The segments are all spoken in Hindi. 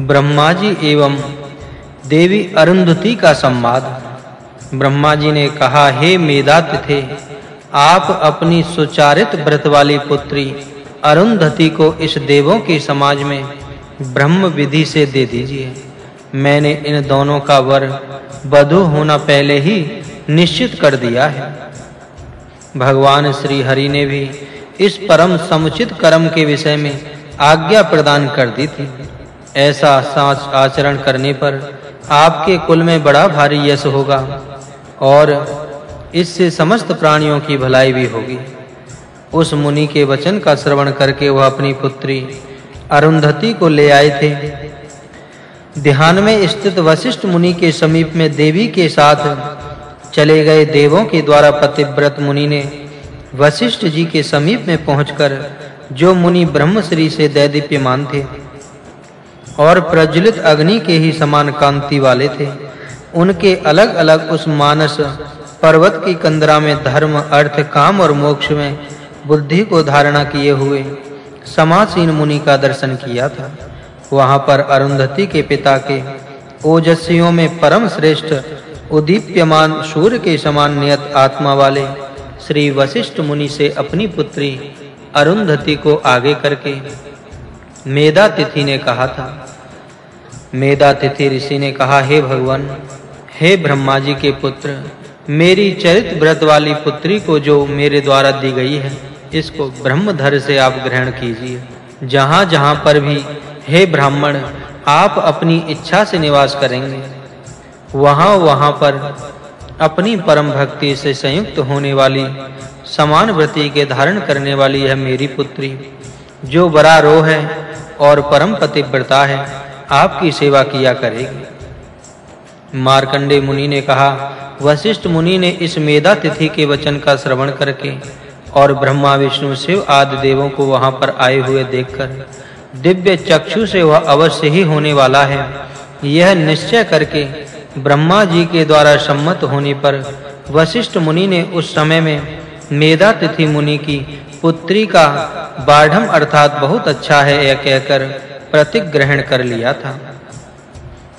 ब्रह्मा जी एवं देवी अरुंधति का संवाद। ब्रह्मा जी ने कहा, हे मेधातिथे आप अपनी सुचारित व्रत वाली पुत्री अरुंधति को इस देवों के समाज में ब्रह्म विधि से दे दीजिए। मैंने इन दोनों का वर वधु होना पहले ही निश्चित कर दिया है। भगवान श्री हरि ने भी इस परम समुचित कर्म के विषय में आज्ञा प्रदान कर दी थी। ऐसा साच आचरण करने पर आपके कुल में बड़ा भारी यश होगा और इससे समस्त प्राणियों की भलाई भी होगी। उस मुनि के वचन का श्रवण करके वह अपनी पुत्री अरुंधति को ले आए थे। ध्यान में स्थित वशिष्ठ मुनि के समीप में देवी के साथ चले गए देवों के द्वारा पतिव्रत मुनि ने वशिष्ठ जी के समीप में पहुंचकर जो मुनि ब्रह्मश्री से दैदीप्यमान थे और प्रज्वलित अग्नि के ही समान कांति वाले थे। उनके अलग-अलग उस मानस पर्वत की कंदरा में धर्म, अर्थ, काम और मोक्ष में बुद्धि को धारणा किए हुए समासीन मुनि का दर्शन किया था। वहाँ पर अरुंधति के पिता के ओजस्वियों में परम श्रेष्ठ, उदीप्यमान सूर्य के समान नियत आत्मा वाले श्री वशिष्ठ मुनि से अपनी पुत्री अरुंधति को आगे करके मेधा तिथि ने कहा था मेधा तिथि ऋषि ने कहा, हे भगवान, हे ब्रह्मा जी के पुत्र, मेरी चरित व्रत वाली पुत्री को जो मेरे द्वारा दी गई है, इसको ब्रह्मधर से आप ग्रहण कीजिए। जहां-जहां पर भी, हे ब्राह्मण, आप अपनी इच्छा से निवास करेंगे वहां-वहां पर अपनी परम भक्ति से संयुक्त होने वाली, समान व्रति के धारण करने वाली है मेरी पुत्री, जो बड़ा रो है और परम पतिव्रता है आपकी सेवा किया करेगी मार्कंडे मुनि ने कहा, वशिष्ठ मुनि ने इस मेधा तिथि के वचन का श्रवण करके और ब्रह्मा, विष्णु, शिव आदि देवों को वहाँ पर आए हुए देखकर दिव्य चक्षु से वह अवश्य ही होने वाला है। यह निश्चय करके ब्रह्मा जी के द्वारा सम्मत होने पर वशिष्ठ मुनि ने उस समय में मेधा तिथि मुनि की पुत्री का बाढ़म अर्थात बहुत अच्छा है, यह कहकर प्रतिग्रहण कर लिया था।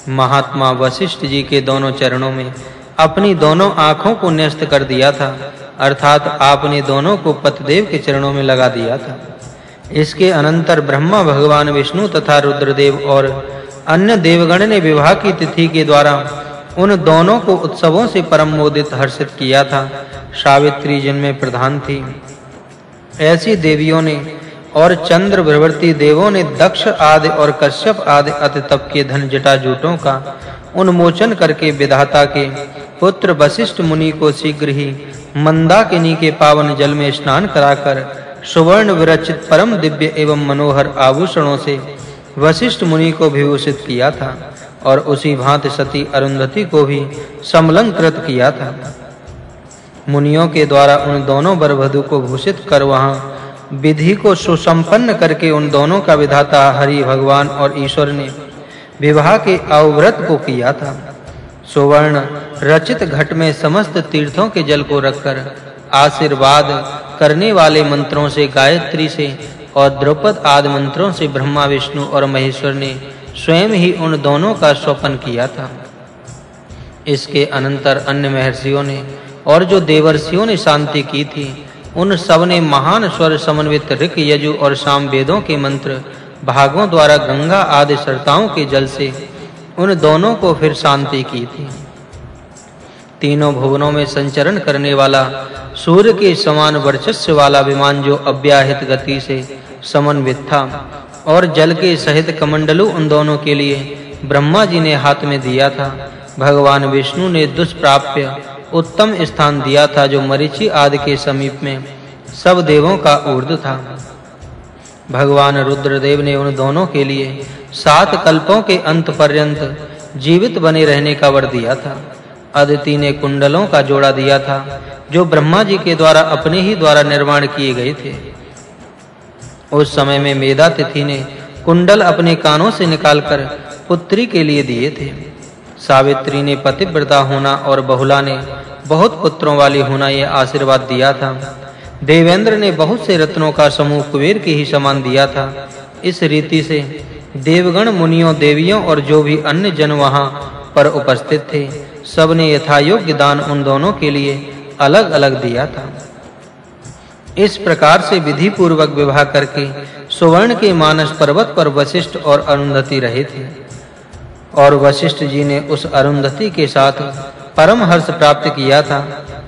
महात्मा वशिष्ठ जी के दोनों चरणों में अपनी दोनों आँखों को न्यस्त कर दिया था, अर्थात आपने दोनों को पतिदेव के चरणों में लगा दिया था। इसके अनंतर ब्रह्मा, भगवान विष्णु तथा रुद्रदेव और अन्य देवगण ने विवाह की तिथि के द्वारा उन दोनों को उत्सवों से परम मोदित हर्षित किया था। सावित्री जिनमें प्रधान थी। ऐसी देवियों ने और चंद्र प्रवर्ती देवों ने दक्ष आदि और कश्यप आदि अति तप के धन जटाजूटों का उन्मोचन करके विधाता के पुत्र वशिष्ठ मुनि को शीघ्र ही मंदाकिनी के पावन जल में स्नान कराकर सुवर्ण विरचित परम दिव्य एवं मनोहर आभूषणों से वशिष्ठ मुनि को विभूषित किया था और उसी भांति सती अरुंधति को भी समलंकृत किया था। मुनियों के द्वारा उन दोनों वरवधु को भूषित कर वहाँ विधि को सुसंपन्न करके उन दोनों का विधाता हरि भगवान और ईश्वर ने विवाह के अवव्रत को किया था। सुवर्ण रचित घट में समस्त तीर्थों के जल को रखकर आशीर्वाद करने वाले मंत्रों से, गायत्री से और द्रौपद आदि मंत्रों से ब्रह्मा, विष्णु और महेश्वर ने स्वयं ही उन दोनों का स्वपन किया था। इसके अनंतर अन्य महर्षियों ने और जो देवर्षियों ने शांति की थी उन सबने महान स्वर समन्वित ऋक, यजु और साम वेदों के मंत्र, भागों द्वारा गंगा आदि सरताओं के जल से उन दोनों को फिर शांति की थी। तीनों भुवनों में संचरण करने वाला, सूर्य के समान वर्चस्व वाला विमान जो अव्याहित गति से समन्वित था और जल के सहित कमंडलु उन दोनों के लिए ब्रह्मा जी ने हाथ में दिया था, भगवान विष्णु ने दुष्प्राप्य उत्तम स्थान दिया था जो मरीचि आदि के समीप में सब देवों का ऊर्ध्व था। भगवान रुद्रदेव ने उन दोनों के लिए सात कल्पों के अंत पर्यंत जीवित बने रहने का वर दिया था। अदिति ने कुंडलों का जोड़ा दिया था, जो ब्रह्मा जी के द्वारा अपने ही द्वारा निर्माण किए गए थे। उस समय में मेधा तिथि ने कुंडल अपने कानों से निकालकर पुत्री के लिए दिए थे। सावित्री ने पतिव्रता होना और बहुला ने बहुत पुत्रों वाली होना यह आशीर्वाद दिया था। देवेंद्र ने बहुत से रत्नों का समूह कुबेर के ही समान दिया था। इस रीति से देवगण, मुनियों, देवियों और जो भी अन्य जन वहाँ पर उपस्थित थे, सबने यथायोग्य दान उन दोनों के लिए अलग-अलग दिया था। इस प्रकार से विधि पूर्वक विवाह करके सुवर्ण के मानस पर्वत पर वशिष्ठ और अरुंधति रहे थे। और वशिष्ठ जी ने उस अरुंधति के साथ परम हर्ष प्राप्त किया था।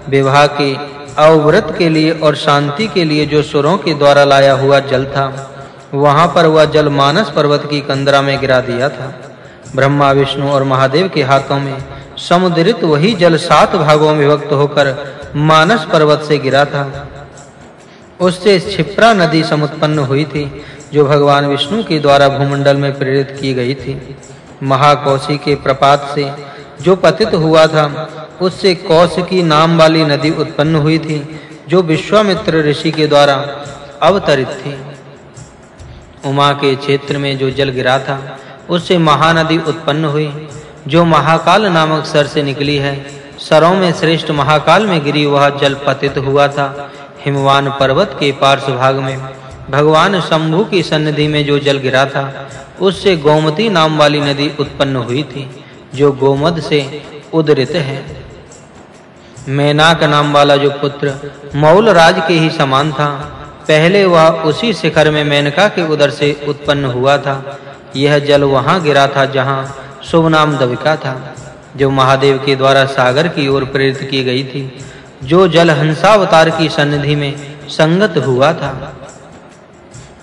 विवाह के अवव्रत के लिए और शांति के लिए जो सुरों के द्वारा लाया हुआ जल था, वहाँ पर वह जल मानस पर्वत की कंदरा में गिरा दिया था। ब्रह्मा, विष्णु और महादेव के हाथों में समुद्रित वही जल सात भागों में विभक्त होकर मानस पर्वत से गिरा था। उससे क्षिप्रा नदी समुत्पन्न हुई थी, जो भगवान विष्णु के द्वारा भूमंडल में प्रेरित की गई थी। महाकौशी के प्रपात से जो पतित हुआ था, उससे कौशिकी नाम वाली नदी उत्पन्न हुई थी, जो विश्वामित्र ऋषि के द्वारा अवतरित थी। उमा के क्षेत्र में जो जल गिरा था, उससे महानदी उत्पन्न हुई, जो महाकाल नामक सर से निकली है, सरों में श्रेष्ठ महाकाल में गिरी वह जल पतित हुआ था, हिमवान पर्वत के पार्श्व भाग में। भगवान शंभु की सन्निधि में जो जल गिरा था, उससे गोमती नाम वाली नदी उत्पन्न हुई थी। जो गोमद से उदरित है। मेनाक नाम वाला जो पुत्र मौल राज के ही समान था, पहले वह उसी शिखर में मेनका के उदर से उत्पन्न हुआ था। यह जल वहाँ गिरा था जहाँ शुभ नाम दविका था, जो महादेव के द्वारा सागर की ओर प्रेरित की गई थी, जो जल हंसावतार की सन्निधि में संगत हुआ था।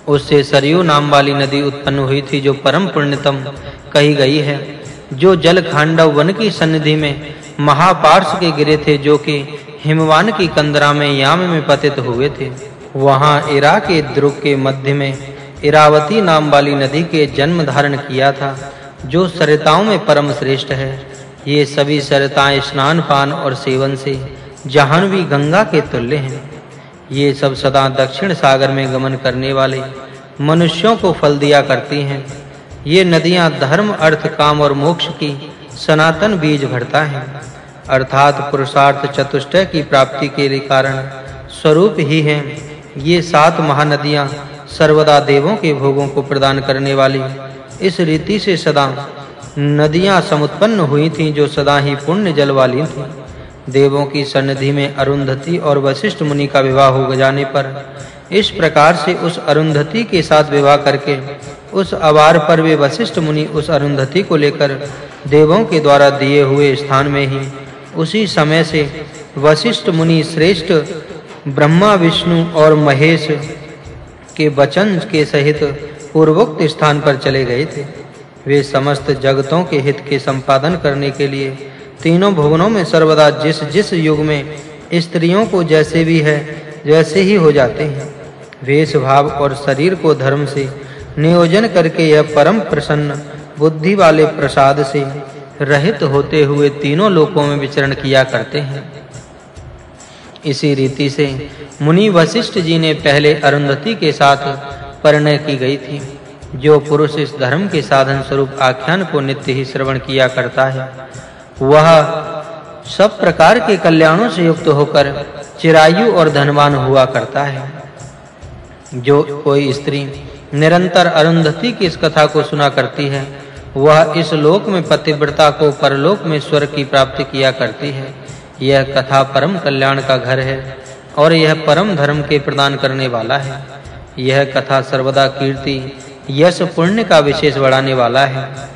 उससे सरयू नाम वाली नदी उत्पन्न हुई थी, जो परम पुण्यतम कही गई है। जो जल खांडव वन की सन्निधि में महापार्श के गिरे थे, जो कि हिमवान की कंदरा में याम में पतित हुए थे। वहाँ इरा के द्रुक के मध्य में इरावती नाम वाली नदी के जन्म धारण किया था, जो सरिताओं में परम श्रेष्ठ है। ये सभी सरिताएँ स्नान, पान और सेवन से जाह्नवी गंगा के तुल्य हैं। ये सब सदा दक्षिण सागर में गमन करने वाले मनुष्यों को फल दिया करती हैं। ये नदियाँ धर्म, अर्थ, काम और मोक्ष की सनातन बीज भरता है। अर्थात पुरुषार्थ चतुष्टय की प्राप्ति के लिए कारण स्वरूप ही हैं। ये सात महानदियाँ सर्वदा देवों के भोगों को प्रदान करने वाली, इस रीति से सदा नदियाँ समुत्पन्न हुई थीं जो सदा ही पुण्य जल वाली थीं। देवों की सन्निधि में अरुंधति और वशिष्ठ मुनि का विवाह हो जाने पर इस प्रकार से उस अरुंधति के साथ विवाह करके उस अवार पर वे वशिष्ठ मुनि उस अरुंधति को लेकर देवों के द्वारा दिए हुए स्थान में ही, उसी समय से वशिष्ठ मुनि श्रेष्ठ ब्रह्मा, विष्णु और महेश के वचन के सहित पूर्वोक्त स्थान पर चले गए थे। वे समस्त जगतों के हित के संपादन करने के लिए तीनों भुवनों में सर्वदा जिस जिस युग में स्त्रियों को जैसे भी है वैसे ही हो जाते हैं। वेश भाव और शरीर को धर्म से नियोजन करके यह परम प्रसन्न बुद्धि वाले प्रसाद से रहित होते हुए तीनों लोकों में विचरण किया करते हैं। इसी रीति से मुनि वशिष्ठ जी ने पहले अरुंधति के साथ परिणय की गई थी, जो पुरुष इस धर्म के साधन स्वरूप आख्यान को नित्य ही श्रवण किया करता है। वह सब प्रकार के कल्याणों से युक्त होकर चिरायु और धनवान हुआ करता है। जो कोई स्त्री निरंतर अरुंधति की इस कथा को सुना करती है। वह इस लोक में पतिव्रता को परलोक में स्वर्ग की प्राप्ति किया करती है। यह कथा परम कल्याण का घर है और यह परम धर्म के प्रदान करने वाला है। यह कथा सर्वदा कीर्ति, यश, पुण्य का विशेष बढ़ाने वाला है।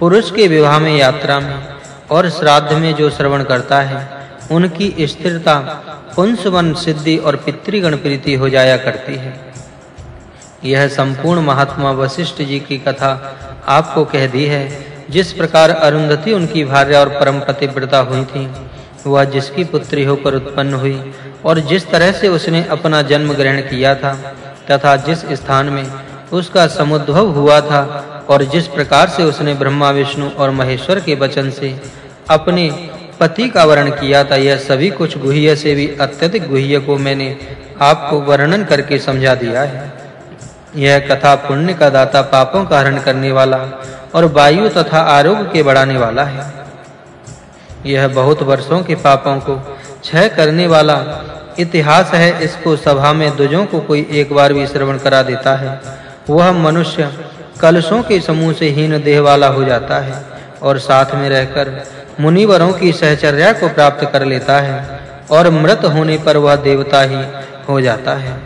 पुरुष के विवाह में यात्रा में और श्राद्ध में जो श्रवण करता है, उनकी स्थिरता, पुंसवन सिद्धि और पितृगण प्रीति हो जाया करती है। यह संपूर्ण महात्मा वशिष्ठ जी की कथा आपको कह दी है, जिस प्रकार अरुंधति उनकी भार्या और परम पतिव्रता हुई थी, वह जिसकी पुत्री होकर उत्पन्न हुई और जिस तरह से उसने अपना जन्म ग्रहण किया था, तथा जिस स्थान में उसका समुद्भव हुआ था और जिस प्रकार से उसने ब्रह्मा, विष्णु और महेश्वर के वचन से अपने पति का वर्ण किया था, यह सभी कुछ गुह्य से भी अत्यधिक गुह्य को मैंने आपको वर्णन करके समझा दिया है। यह कथा पुण्य का दाता पापों का हरण करने वाला और वायु तथा आरोग्य के बढ़ाने वाला है। यह बहुत वर्षों के पापों को क्षय करने वाला इतिहास है, इसको सभा में दुजों को कोई एक बार भी श्रवण करा देता है। वह मनुष्य कलशों के समूह से हीन देह वाला हो जाता है और साथ में रहकर मुनिवरों की सहचर्या को प्राप्त कर लेता है और मृत होने पर वह देवता ही हो जाता है।